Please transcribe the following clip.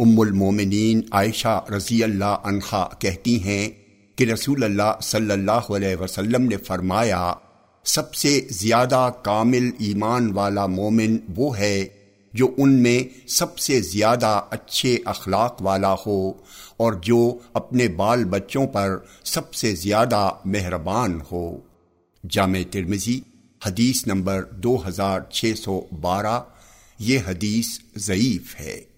ام المومنین عائشہ رضی اللہ عنہا کہتی ہیں کہ رسول اللہ صلی اللہ علیہ وسلم نے فرمایا، سب سے زیادہ کامل ایمان والا مومن وہ ہے جو ان میں سب سے زیادہ اچھے اخلاق والا ہو اور جو اپنے بال بچوں پر سب سے زیادہ مہربان ہو۔ جامع ترمزی حدیث نمبر دو ہزار چھ سو بارہ، یہ حدیث ضعیف ہے۔